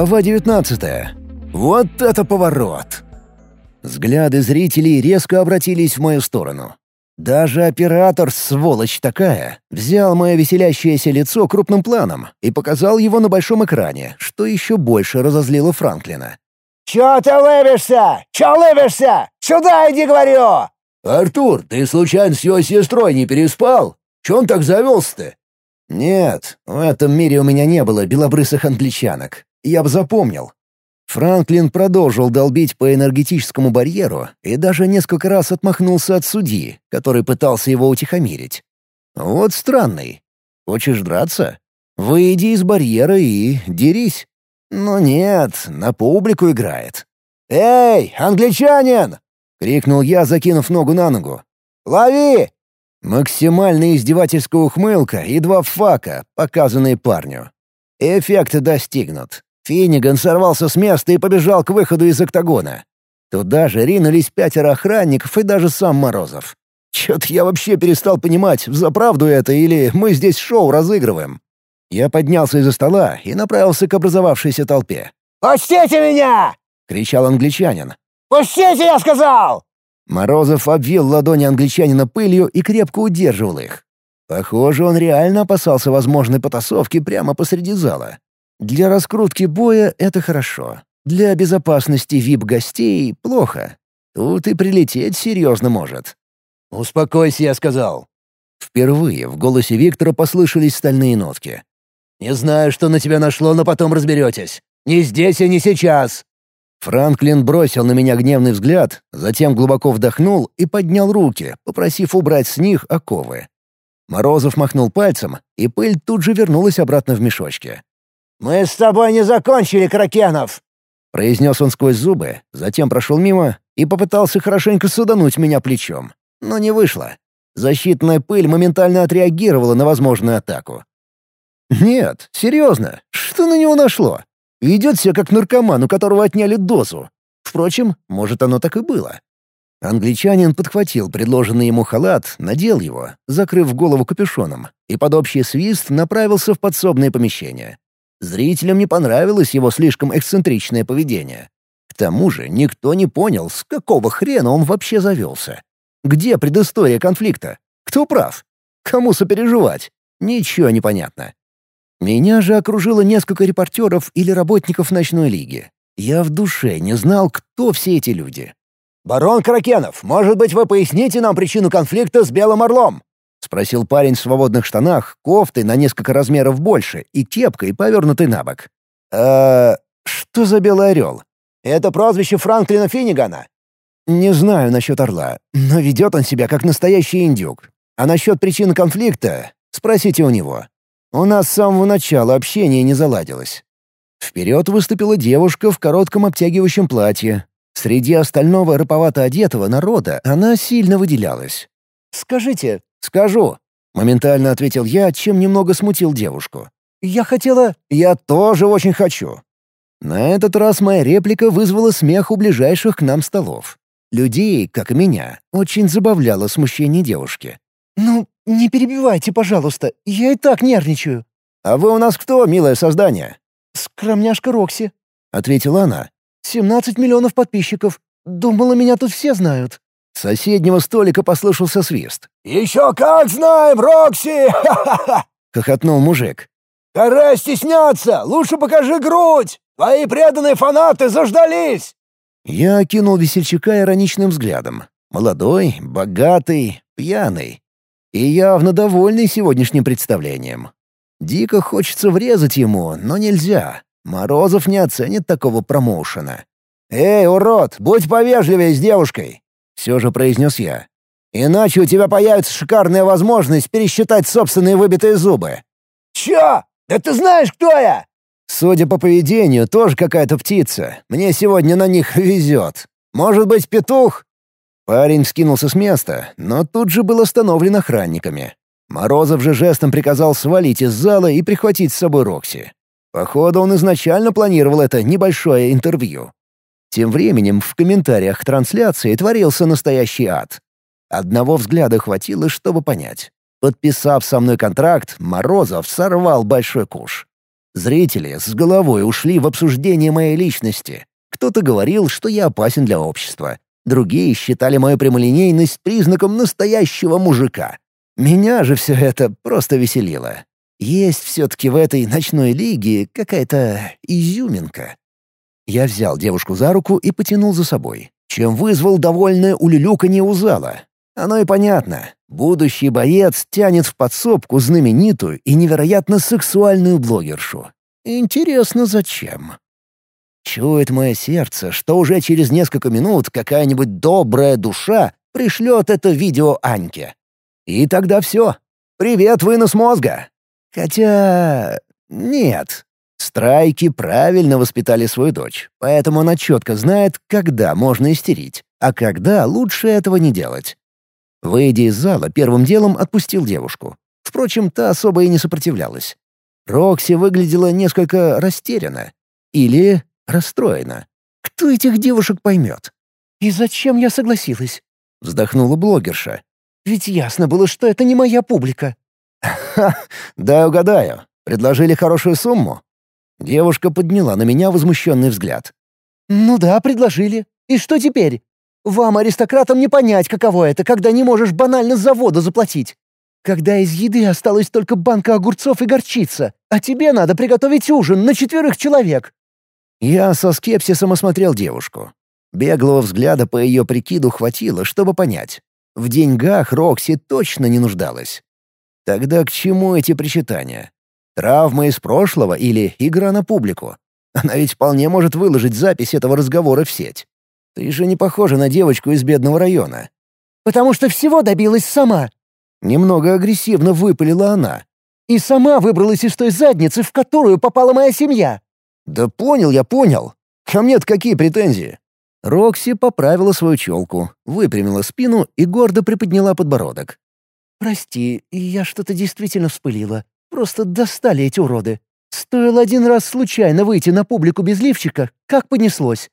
Глава 19. Вот это поворот! Взгляды зрителей резко обратились в мою сторону. Даже оператор, сволочь такая, взял мое веселящееся лицо крупным планом и показал его на большом экране, что еще больше разозлило Франклина. «Чё ты лыбишься? Чё лыбишься? Сюда иди, говорю!» «Артур, ты случайно с его сестрой не переспал? Чё он так завелся-то?» «Нет, в этом мире у меня не было белобрысых англичанок. Я бы запомнил. Франклин продолжил долбить по энергетическому барьеру и даже несколько раз отмахнулся от судьи, который пытался его утихомирить. Вот странный. Хочешь драться? Выйди из барьера и дерись. Но нет, на публику играет. «Эй, англичанин!» — крикнул я, закинув ногу на ногу. «Лови!» Максимальная издевательская ухмылка и два фака, показанные парню. Эффект достигнут. Финниган сорвался с места и побежал к выходу из октагона. Туда же ринулись пятеро охранников и даже сам Морозов. Чё-то я вообще перестал понимать, взаправду это или мы здесь шоу разыгрываем. Я поднялся из-за стола и направился к образовавшейся толпе. «Пустите меня!» — кричал англичанин. «Пустите, я сказал!» Морозов обвил ладони англичанина пылью и крепко удерживал их. Похоже, он реально опасался возможной потасовки прямо посреди зала. Для раскрутки боя это хорошо. Для безопасности вип-гостей — плохо. Тут и прилететь серьезно может. «Успокойся», — я сказал. Впервые в голосе Виктора послышались стальные нотки. «Не знаю, что на тебя нашло, но потом разберетесь. Не здесь и не сейчас!» Франклин бросил на меня гневный взгляд, затем глубоко вдохнул и поднял руки, попросив убрать с них оковы. Морозов махнул пальцем, и пыль тут же вернулась обратно в мешочки. «Мы с тобой не закончили, Кракенов!» Произнес он сквозь зубы, затем прошел мимо и попытался хорошенько судануть меня плечом. Но не вышло. Защитная пыль моментально отреагировала на возможную атаку. «Нет, серьезно, что на него нашло? Ведет себя как наркоман, у которого отняли дозу. Впрочем, может, оно так и было». Англичанин подхватил предложенный ему халат, надел его, закрыв голову капюшоном, и под общий свист направился в подсобное помещение. Зрителям не понравилось его слишком эксцентричное поведение. К тому же никто не понял, с какого хрена он вообще завелся. Где предыстория конфликта? Кто прав? Кому сопереживать? Ничего не понятно. Меня же окружило несколько репортеров или работников ночной лиги. Я в душе не знал, кто все эти люди. «Барон Кракенов, может быть, вы поясните нам причину конфликта с Белым Орлом?» — спросил парень в свободных штанах, кофтой на несколько размеров больше и кепкой, повернутой на бок. «Э, что за белый орел?» «Это прозвище Франклина Финнигана». «Не знаю насчет орла, но ведет он себя как настоящий индюк. А насчет причин конфликта спросите у него. У нас с самого начала общение не заладилось». Вперед выступила девушка в коротком обтягивающем платье. Среди остального рыповато одетого народа она сильно выделялась. «Скажите, «Скажу», — моментально ответил я, чем немного смутил девушку. «Я хотела...» «Я тоже очень хочу». На этот раз моя реплика вызвала смех у ближайших к нам столов. Людей, как и меня, очень забавляло смущение девушки. «Ну, не перебивайте, пожалуйста, я и так нервничаю». «А вы у нас кто, милое создание?» «Скромняшка Рокси», — ответила она. «Семнадцать миллионов подписчиков. Думала, меня тут все знают». С соседнего столика послышался свист. «Еще как знаем, Рокси! Ха-ха-ха!» — хохотнул мужик. «Гора стесняться! Лучше покажи грудь! Твои преданные фанаты заждались!» Я окинул весельчака ироничным взглядом. Молодой, богатый, пьяный. И явно довольный сегодняшним представлением. Дико хочется врезать ему, но нельзя. Морозов не оценит такого промоушена. «Эй, урод, будь повежливее с девушкой!» Все же произнес я. «Иначе у тебя появится шикарная возможность пересчитать собственные выбитые зубы». «Чё? Да ты знаешь, кто я?» «Судя по поведению, тоже какая-то птица. Мне сегодня на них везет. Может быть, петух?» Парень скинулся с места, но тут же был остановлен охранниками. Морозов же жестом приказал свалить из зала и прихватить с собой Рокси. Походу, он изначально планировал это небольшое интервью. Тем временем в комментариях трансляции творился настоящий ад. Одного взгляда хватило, чтобы понять. Подписав со мной контракт, Морозов сорвал большой куш. Зрители с головой ушли в обсуждение моей личности. Кто-то говорил, что я опасен для общества. Другие считали мою прямолинейность признаком настоящего мужика. Меня же все это просто веселило. Есть все-таки в этой ночной лиге какая-то изюминка. Я взял девушку за руку и потянул за собой, чем вызвал довольное улюлюканье у зала. Оно и понятно. Будущий боец тянет в подсобку знаменитую и невероятно сексуальную блогершу. Интересно, зачем? Чует мое сердце, что уже через несколько минут какая-нибудь добрая душа пришлет это видео Аньке. И тогда все. Привет, вынос мозга. Хотя... нет. Страйки правильно воспитали свою дочь, поэтому она четко знает, когда можно истерить, а когда лучше этого не делать. Выйдя из зала, первым делом отпустил девушку. Впрочем, та особо и не сопротивлялась. Рокси выглядела несколько растеряна. Или расстроена. Кто этих девушек поймет? «И зачем я согласилась?» — вздохнула блогерша. «Ведь ясно было, что это не моя публика». «Ха, дай угадаю. Предложили хорошую сумму?» Девушка подняла на меня возмущенный взгляд. «Ну да, предложили. И что теперь? Вам, аристократам, не понять, каково это, когда не можешь банально за воду заплатить. Когда из еды осталась только банка огурцов и горчица, а тебе надо приготовить ужин на четверых человек». Я со скепсисом осмотрел девушку. Беглого взгляда по ее прикиду хватило, чтобы понять. В деньгах Рокси точно не нуждалась. Тогда к чему эти причитания? Травма из прошлого или игра на публику? Она ведь вполне может выложить запись этого разговора в сеть. Ты же не похожа на девочку из бедного района. «Потому что всего добилась сама». Немного агрессивно выпалила она. «И сама выбралась из той задницы, в которую попала моя семья». «Да понял я, понял. Ко мне-то какие претензии?» Рокси поправила свою челку, выпрямила спину и гордо приподняла подбородок. «Прости, я что-то действительно вспылила. Просто достали эти уроды. Стоило один раз случайно выйти на публику без лифчика, как понеслось.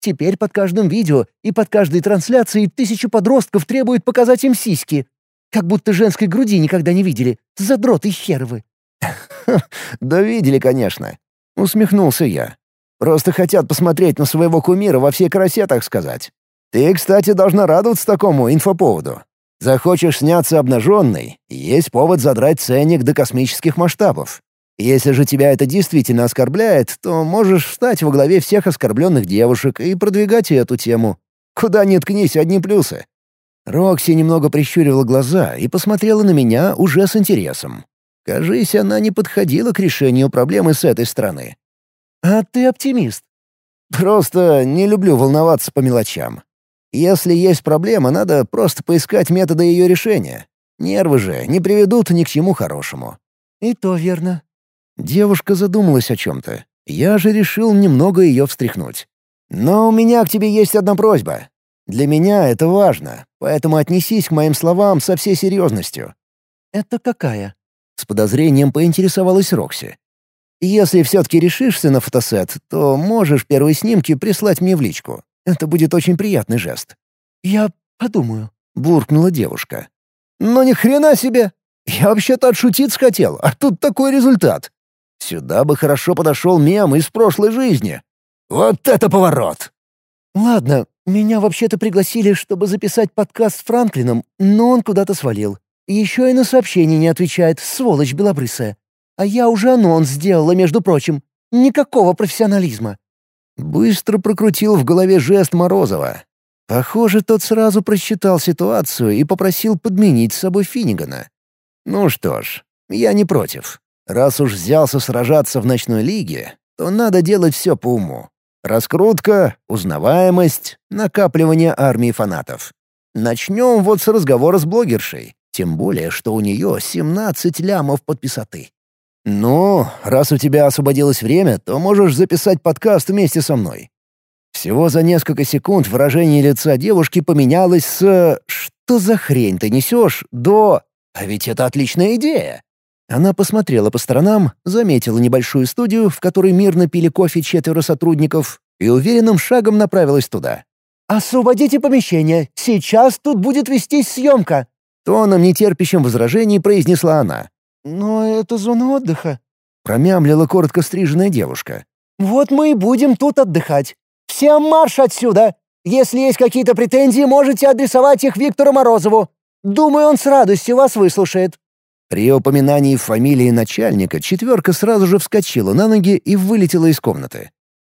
Теперь под каждым видео и под каждой трансляцией тысячи подростков требуют показать им сиськи. Как будто женской груди никогда не видели. Задроты херовы. «Да видели, конечно», — усмехнулся я. «Просто хотят посмотреть на своего кумира во всей красе, так сказать. Ты, кстати, должна радоваться такому инфоповоду. Захочешь сняться обнаженной, есть повод задрать ценник до космических масштабов. Если же тебя это действительно оскорбляет, то можешь встать во главе всех оскорбленных девушек и продвигать эту тему. Куда ни ткнись, одни плюсы. Рокси немного прищурила глаза и посмотрела на меня уже с интересом. Кажись, она не подходила к решению проблемы с этой стороны. «А ты оптимист?» «Просто не люблю волноваться по мелочам. Если есть проблема, надо просто поискать методы ее решения. Нервы же не приведут ни к чему хорошему». «И то верно». Девушка задумалась о чем-то. Я же решил немного ее встряхнуть. «Но у меня к тебе есть одна просьба. Для меня это важно, поэтому отнесись к моим словам со всей серьезностью». «Это какая?» С подозрением поинтересовалась Рокси. «Если все-таки решишься на фотосет, то можешь первые снимки прислать мне в личку. Это будет очень приятный жест». «Я подумаю», — буркнула девушка. «Но ни хрена себе! Я вообще-то отшутиться хотел, а тут такой результат. Сюда бы хорошо подошел мем из прошлой жизни. Вот это поворот!» «Ладно, меня вообще-то пригласили, чтобы записать подкаст с Франклином, но он куда-то свалил. Еще и на сообщение не отвечает, сволочь белобрысая. А я уже анонс сделала, между прочим. Никакого профессионализма. Быстро прокрутил в голове жест Морозова. Похоже, тот сразу просчитал ситуацию и попросил подменить с собой Финнигана. Ну что ж, я не против. Раз уж взялся сражаться в ночной лиге, то надо делать все по уму. Раскрутка, узнаваемость, накапливание армии фанатов. Начнем вот с разговора с блогершей, тем более, что у нее 17 лямов подписоты. «Ну, раз у тебя освободилось время, то можешь записать подкаст вместе со мной». Всего за несколько секунд выражение лица девушки поменялось с «Что за хрень ты несешь?» до «А ведь это отличная идея!» Она посмотрела по сторонам, заметила небольшую студию, в которой мирно пили кофе четверо сотрудников, и уверенным шагом направилась туда. «Освободите помещение! Сейчас тут будет вестись съемка!» Тоном, нетерпящим возражений, произнесла она. «Но это зона отдыха». — промямлила коротко стриженная девушка. «Вот мы и будем тут отдыхать. Всем марш отсюда! Если есть какие-то претензии, можете адресовать их Виктору Морозову. Думаю, он с радостью вас выслушает». При упоминании фамилии начальника четверка сразу же вскочила на ноги и вылетела из комнаты.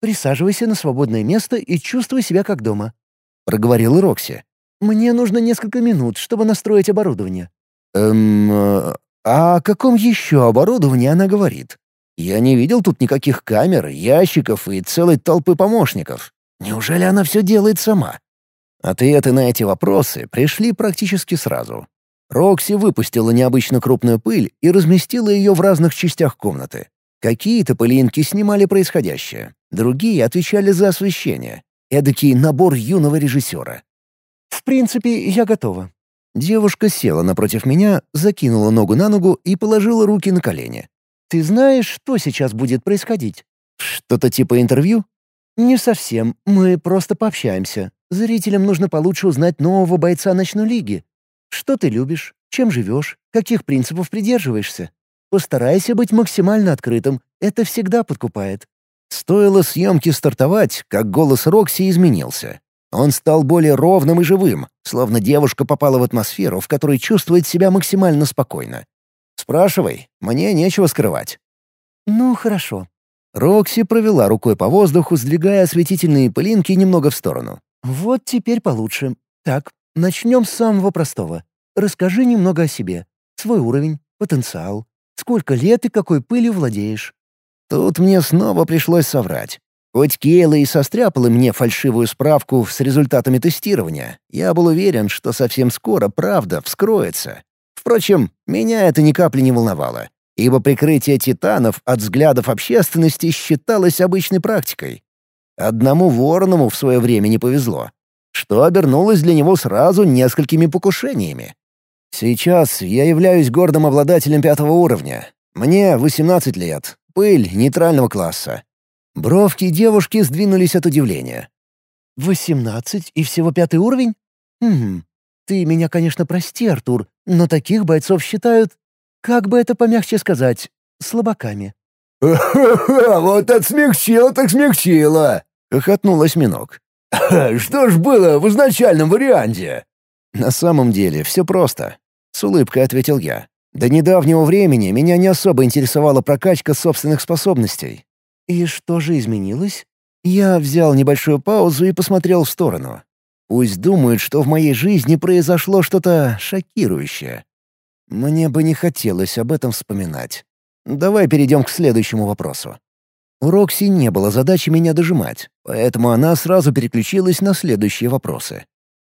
«Присаживайся на свободное место и чувствуй себя как дома», — проговорила Рокси. «Мне нужно несколько минут, чтобы настроить оборудование». «Эм... А о каком еще оборудовании она говорит? Я не видел тут никаких камер, ящиков и целой толпы помощников. Неужели она все делает сама?» Ответы на эти вопросы пришли практически сразу. Рокси выпустила необычно крупную пыль и разместила ее в разных частях комнаты. Какие-то пылинки снимали происходящее, другие отвечали за освещение. Эдакий набор юного режиссера. «В принципе, я готова». Девушка села напротив меня, закинула ногу на ногу и положила руки на колени. «Ты знаешь, что сейчас будет происходить?» «Что-то типа интервью?» «Не совсем. Мы просто пообщаемся. Зрителям нужно получше узнать нового бойца ночной лиги. Что ты любишь? Чем живешь? Каких принципов придерживаешься? Постарайся быть максимально открытым. Это всегда подкупает». Стоило съемке стартовать, как голос Рокси изменился. Он стал более ровным и живым, словно девушка попала в атмосферу, в которой чувствует себя максимально спокойно. «Спрашивай, мне нечего скрывать». «Ну, хорошо». Рокси провела рукой по воздуху, сдвигая осветительные пылинки немного в сторону. «Вот теперь получше. Так, начнем с самого простого. Расскажи немного о себе. Свой уровень, потенциал. Сколько лет и какой пылью владеешь?» Тут мне снова пришлось соврать. Хоть Кейла и состряпала мне фальшивую справку с результатами тестирования, я был уверен, что совсем скоро правда вскроется. Впрочем, меня это ни капли не волновало, ибо прикрытие титанов от взглядов общественности считалось обычной практикой. Одному вороному в свое время не повезло, что обернулось для него сразу несколькими покушениями. Сейчас я являюсь гордым обладателем пятого уровня. Мне 18 лет, пыль нейтрального класса. Бровки девушки сдвинулись от удивления. «Восемнадцать и всего пятый уровень? Хм, ты меня, конечно, прости, Артур, но таких бойцов считают, как бы это помягче сказать, слабаками». «Ха-ха-ха, вот это смягчило так смягчило!» — хохотнул осьминог. «Что ж было в изначальном варианте?» «На самом деле все просто», — с улыбкой ответил я. «До недавнего времени меня не особо интересовала прокачка собственных способностей. «И что же изменилось?» Я взял небольшую паузу и посмотрел в сторону. Пусть думают, что в моей жизни произошло что-то шокирующее. Мне бы не хотелось об этом вспоминать. Давай перейдем к следующему вопросу. У Рокси не было задачи меня дожимать, поэтому она сразу переключилась на следующие вопросы.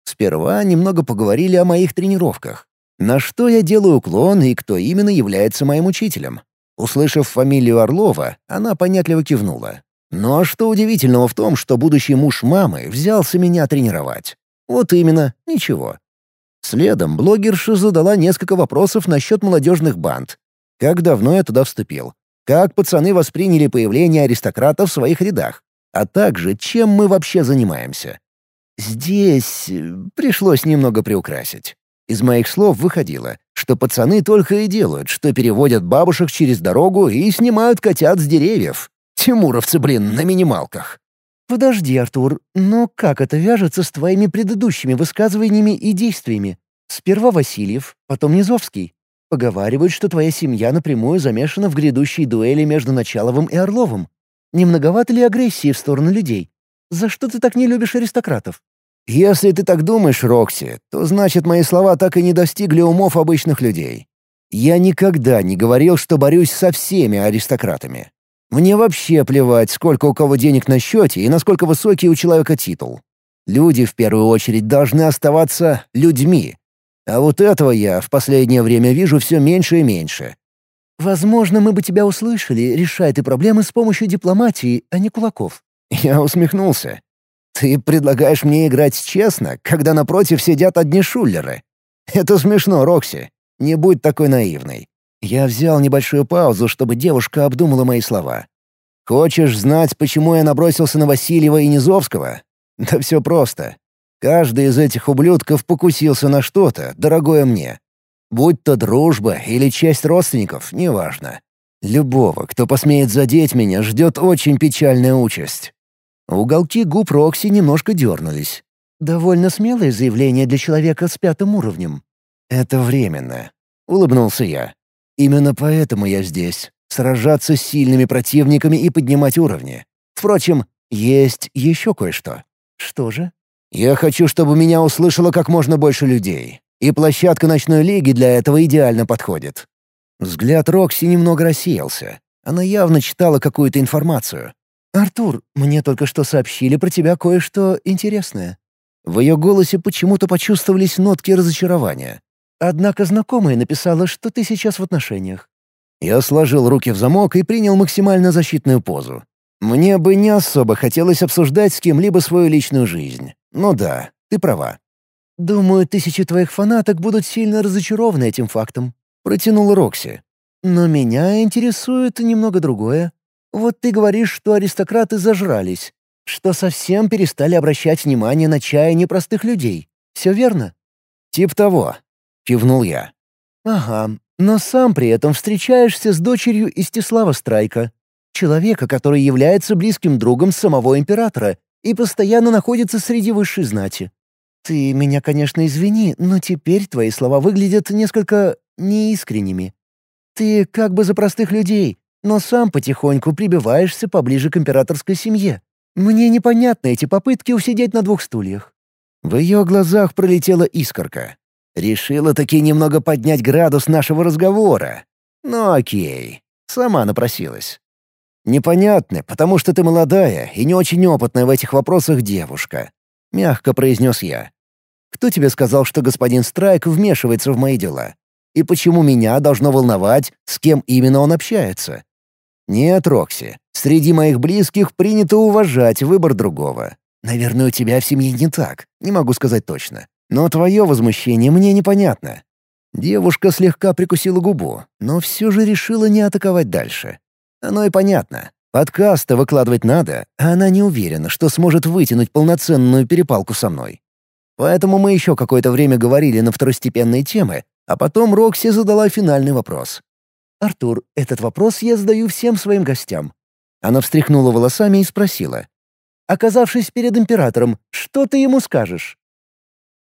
Сперва немного поговорили о моих тренировках. На что я делаю уклон и кто именно является моим учителем. Услышав фамилию Орлова, она понятливо кивнула. Но что удивительного в том, что будущий муж мамы взялся меня тренировать? Вот именно, ничего. Следом блогерша задала несколько вопросов насчет молодежных банд. Как давно я туда вступил? Как пацаны восприняли появление аристократов в своих рядах? А также, чем мы вообще занимаемся? Здесь э, пришлось немного приукрасить. Из моих слов выходило, что пацаны только и делают, что переводят бабушек через дорогу и снимают котят с деревьев. Тимуровцы, блин, на минималках. «Подожди, Артур, но как это вяжется с твоими предыдущими высказываниями и действиями? Сперва Васильев, потом Низовский. Поговаривают, что твоя семья напрямую замешана в грядущей дуэли между Началовым и Орловым. Не многовато ли агрессии в сторону людей? За что ты так не любишь аристократов?» «Если ты так думаешь, Рокси, то значит мои слова так и не достигли умов обычных людей. Я никогда не говорил, что борюсь со всеми аристократами. Мне вообще плевать, сколько у кого денег на счете и насколько высокий у человека титул. Люди в первую очередь должны оставаться людьми. А вот этого я в последнее время вижу все меньше и меньше. «Возможно, мы бы тебя услышали, решая ты проблемы с помощью дипломатии, а не кулаков». Я усмехнулся. Ты предлагаешь мне играть честно, когда напротив сидят одни шулеры? Это смешно, Рокси. Не будь такой наивной. Я взял небольшую паузу, чтобы девушка обдумала мои слова. Хочешь знать, почему я набросился на Васильева и Низовского? Да все просто. Каждый из этих ублюдков покусился на что-то, дорогое мне. Будь то дружба или часть родственников, неважно. Любого, кто посмеет задеть меня, ждет очень печальная участь. Уголки губ Рокси немножко дернулись. «Довольно смелое заявление для человека с пятым уровнем». «Это временно», — улыбнулся я. «Именно поэтому я здесь. Сражаться с сильными противниками и поднимать уровни. Впрочем, есть еще кое-что». «Что же?» «Я хочу, чтобы меня услышало как можно больше людей. И площадка ночной лиги для этого идеально подходит». Взгляд Рокси немного рассеялся. Она явно читала какую-то информацию. «Артур, мне только что сообщили про тебя кое-что интересное». В ее голосе почему-то почувствовались нотки разочарования. «Однако знакомая написала, что ты сейчас в отношениях». Я сложил руки в замок и принял максимально защитную позу. Мне бы не особо хотелось обсуждать с кем-либо свою личную жизнь. Ну да, ты права. «Думаю, тысячи твоих фанаток будут сильно разочарованы этим фактом», — протянул Рокси. «Но меня интересует немного другое. Вот ты говоришь, что аристократы зажрались, что совсем перестали обращать внимание на чаяние непростых людей. Все верно?» «Тип того», — кивнул я. «Ага, но сам при этом встречаешься с дочерью Истислава Страйка, человека, который является близким другом самого императора и постоянно находится среди высшей знати. «Ты меня, конечно, извини, но теперь твои слова выглядят несколько неискренними. Ты как бы за простых людей, но сам потихоньку прибиваешься поближе к императорской семье. Мне непонятны эти попытки усидеть на двух стульях». В ее глазах пролетела искорка. Решила таки немного поднять градус нашего разговора. Ну окей, сама напросилась. «Непонятны, потому что ты молодая и не очень опытная в этих вопросах девушка», — мягко произнес я. Кто тебе сказал, что господин Страйк вмешивается в мои дела? И почему меня должно волновать, с кем именно он общается? Нет, Рокси, среди моих близких принято уважать выбор другого. Наверное, у тебя в семье не так, не могу сказать точно. Но твое возмущение мне непонятно. Девушка слегка прикусила губу, но все же решила не атаковать дальше. Оно и понятно. Подкасты выкладывать надо, а она не уверена, что сможет вытянуть полноценную перепалку со мной. Поэтому мы еще какое-то время говорили на второстепенные темы, а потом Рокси задала финальный вопрос. «Артур, этот вопрос я задаю всем своим гостям». Она встряхнула волосами и спросила. «Оказавшись перед императором, что ты ему скажешь?»